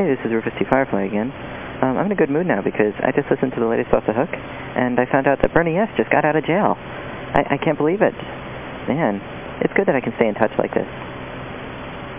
Hey, this is Rufus T. Firefly again. Um, I'm in a good mood now because I just listened to the latest off the hook, and I found out that Bernie S. just got out of jail. I, I can't believe it. Man, it's good that I can stay in touch like this.